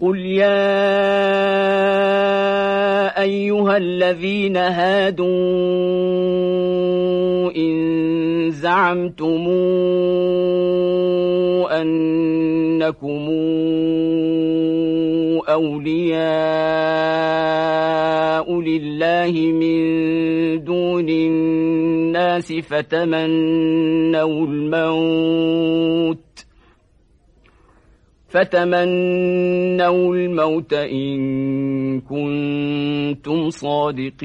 قل يا أيها الذين هادوا إن زعمتم أنكم أولياء لله من دون الناس فتمنوا الموت فتمنوا الموت إن كنتم صادقين.